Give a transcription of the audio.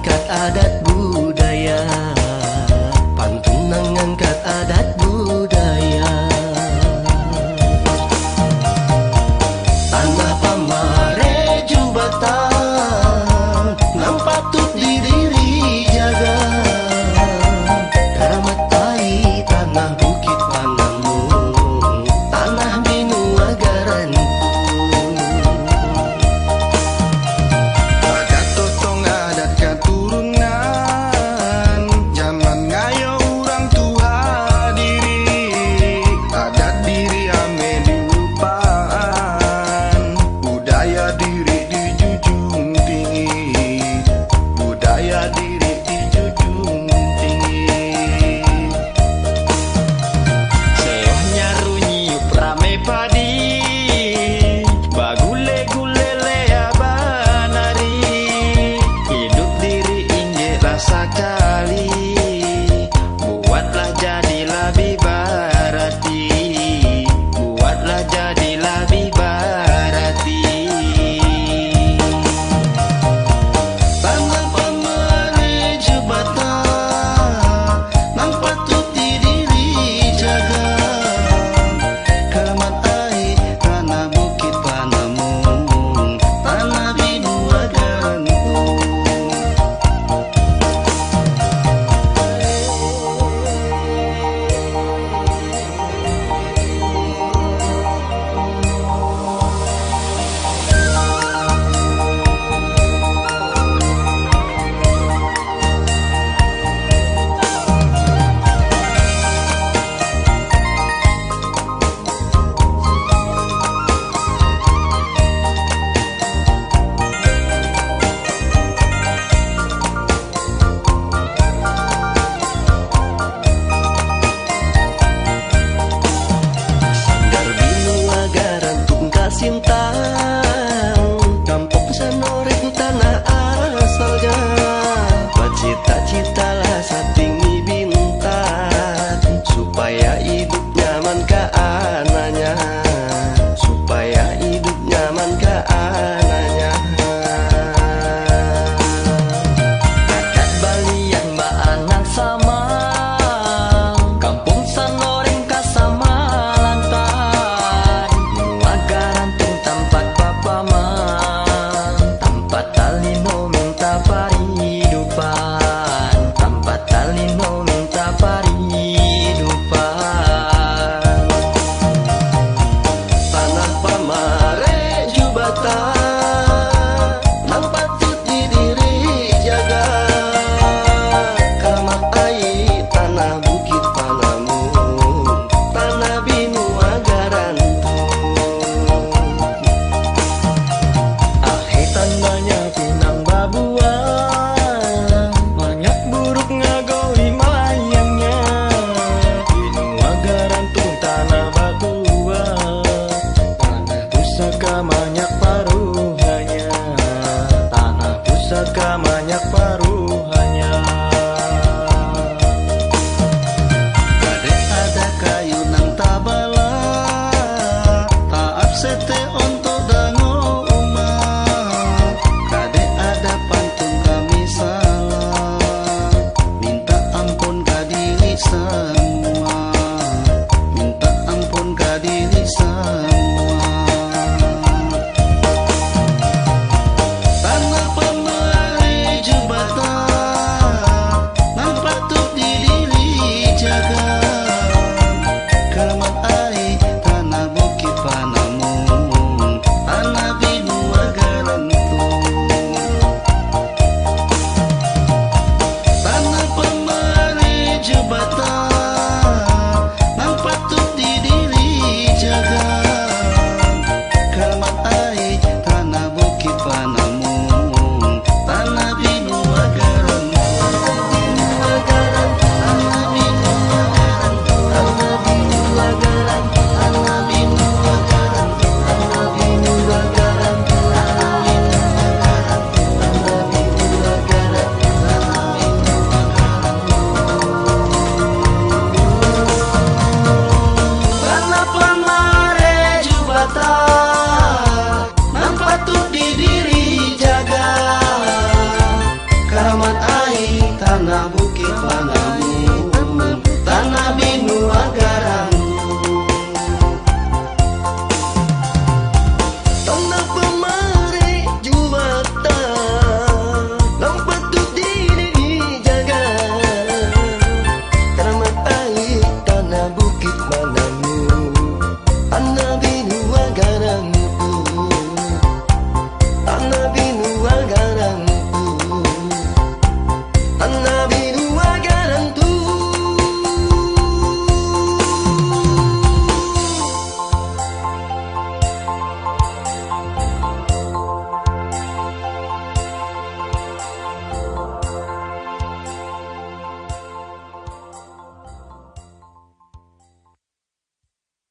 Got adat